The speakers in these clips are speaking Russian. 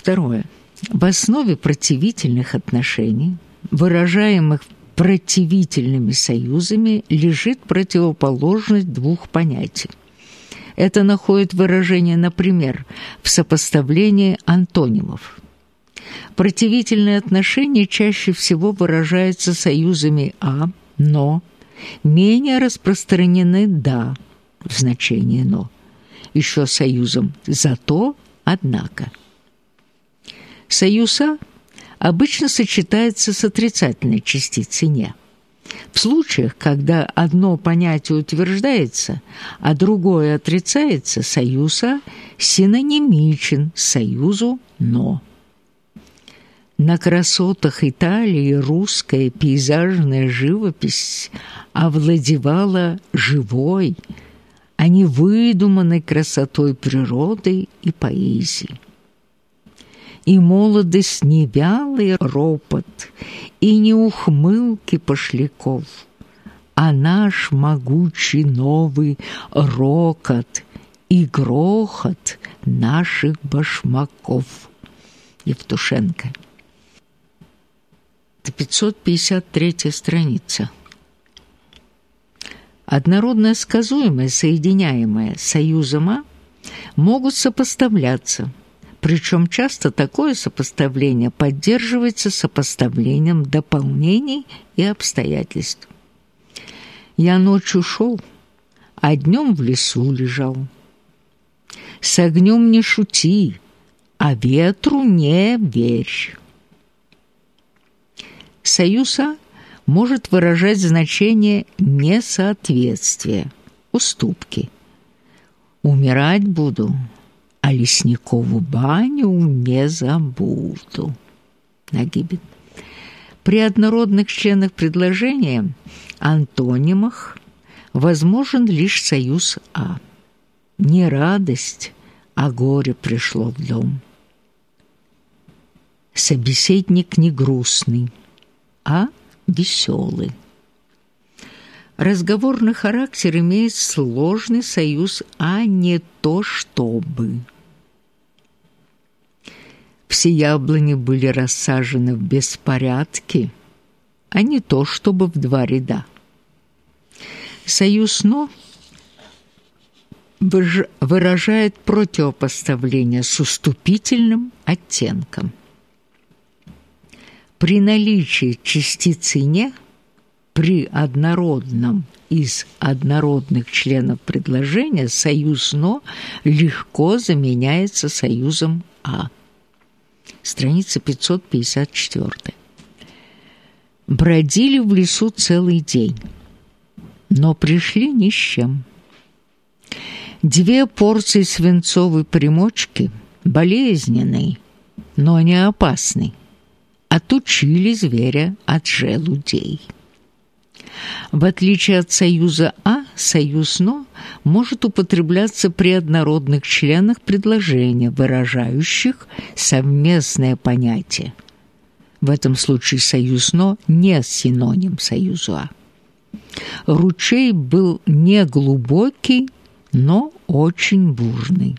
Второе. В основе противительных отношений, выражаемых противительными союзами, лежит противоположность двух понятий. Это находит выражение, например, в сопоставлении антонимов. Противительные отношения чаще всего выражаются союзами «а», «но», менее распространены «да» в значении «но», еще союзом «зато», «однако». Союз «а» обычно сочетается с отрицательной частицей «не». В случаях, когда одно понятие утверждается, а другое отрицается, союз «а» синонимичен союзу «но». На красотах Италии русская пейзажная живопись овладевала живой, а не выдуманной красотой природы и поэзии. И молодость не вялый ропот, и не ухмылки пошляков, а наш могучий новый рокот и грохот наших башмаков. Евтушенко. Это 553 страница. Однородное сказуемое, соединяемое союзом «а» могут сопоставляться, причем часто такое сопоставление поддерживается сопоставлением дополнений и обстоятельств. Я ночью шел, а днем в лесу лежал. С огнем не шути, а ветру не верь. Союза может выражать значение несоответствия, уступки. Умирать буду, а лесникову баню не забуду. Нагибин. При однородных членах предложения, антонимах, возможен лишь союз «а». Не радость, а горе пришло в дом. Собеседник не грустный, а веселый. Разговорный характер имеет сложный союз, а не то чтобы. Все яблони были рассажены в беспорядке, а не то чтобы в два ряда. Союз «но» выражает противопоставление с уступительным оттенком. При наличии частицы «не» при однородном из однородных членов предложения союз «но» легко заменяется союзом «а». Страница 554. Бродили в лесу целый день, но пришли ни с чем. Две порции свинцовой примочки, болезненной, но не опасной, отучили зверя от желудей. В отличие от союза «а», союз «но» может употребляться при однородных членах предложения, выражающих совместное понятие. В этом случае союз «но» не синоним союзу «а». Ручей был не глубокий, но очень бурный.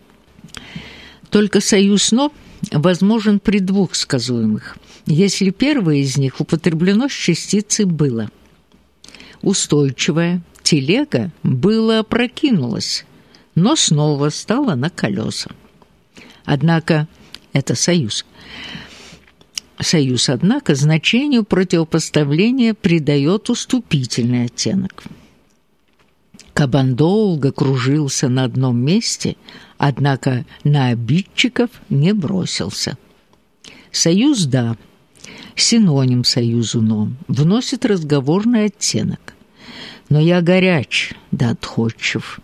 Только союз «но» возможен при двух сказуемых – если первое из них употреблено с частицей «было». Устойчивая телега было опрокинулась, но снова стала на колеса. Однако это союз. Союз, однако, значению противопоставления придает уступительный оттенок. Кабан долго кружился на одном месте, однако на обидчиков не бросился. Союз «да» синоним союзу «но», вносит разговорный оттенок. Но я горяч, да отходчив,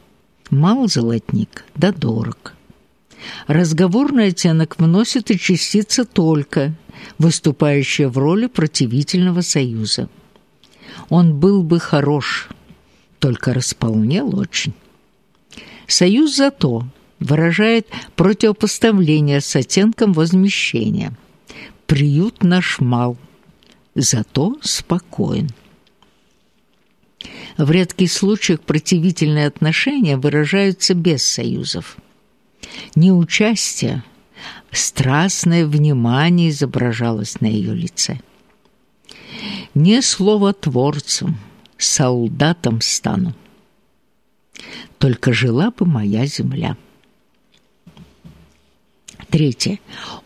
мал золотник, да дорог. Разговорный оттенок вносит и частица «только», выступающая в роли противительного союза. Он был бы хорош, только располнел очень. Союз «зато» выражает противопоставление с оттенком возмещения – приют наш мал, зато спокоен. В редких случаях противительные отношения выражаются без союзов. Неучастие, Страстное внимание изображалось на ее лице. «Не словотворцем, солдатом стану. Только жила бы моя земля». Третье.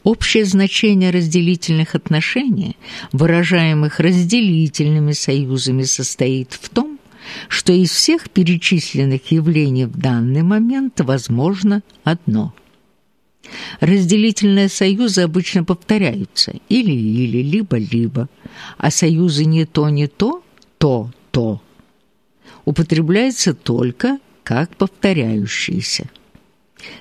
Общее значение разделительных отношений, выражаемых разделительными союзами, состоит в том, что из всех перечисленных явлений в данный момент возможно одно. Разделительные союзы обычно повторяются или-или, либо-либо, а союзы не то, не то, то-то употребляется только как повторяющиеся.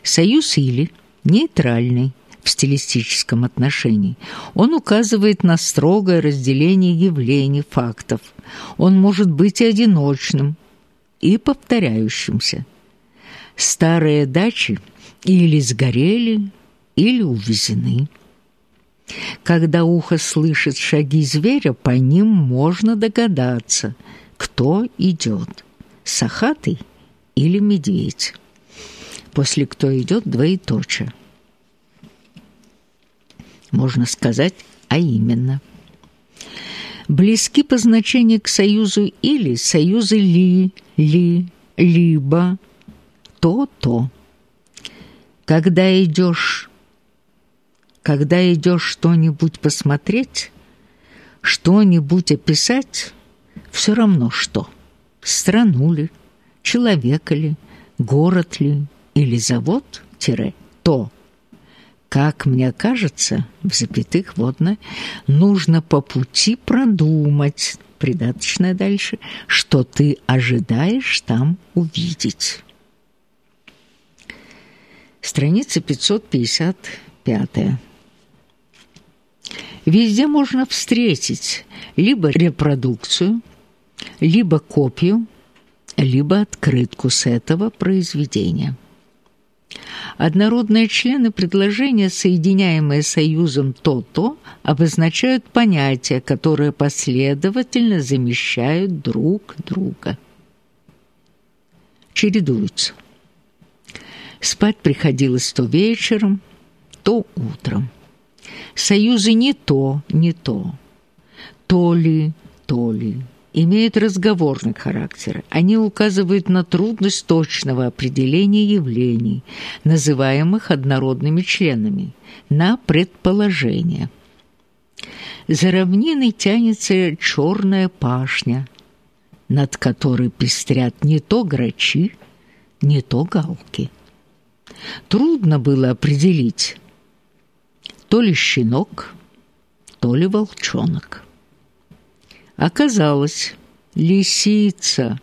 Союз «или» нейтральный в стилистическом отношении. Он указывает на строгое разделение явлений, фактов. Он может быть и одиночным, и повторяющимся. Старые дачи или сгорели, или увезены. Когда ухо слышит шаги зверя, по ним можно догадаться, кто идет – сахатый или медведь после «кто идет» двоеточие. Можно сказать «а именно». Близки по значению к союзу «или», союзы «ли», «ли», «либо», «то», Когда идешь, когда идешь что-нибудь посмотреть, что-нибудь описать, все равно что, страну ли, человека ли, город ли, или завод-то, как мне кажется, в запятых водно, нужно по пути продумать, придаточное дальше, что ты ожидаешь там увидеть. Страница 555. Везде можно встретить либо репродукцию, либо копию, либо открытку с этого произведения. Однородные члены предложения, соединяемые союзом «то-то», обозначают понятия, которые последовательно замещают друг друга. Чередуются. Спать приходилось то вечером, то утром. Союзы не то, не то. То ли, то ли имеют разговорный характер. Они указывают на трудность точного определения явлений, называемых однородными членами, на предположение. За равниной тянется черная пашня, над которой пестрят не то грачи, не то галки. Трудно было определить, то ли щенок, то ли волчонок. Оказалось, лисица.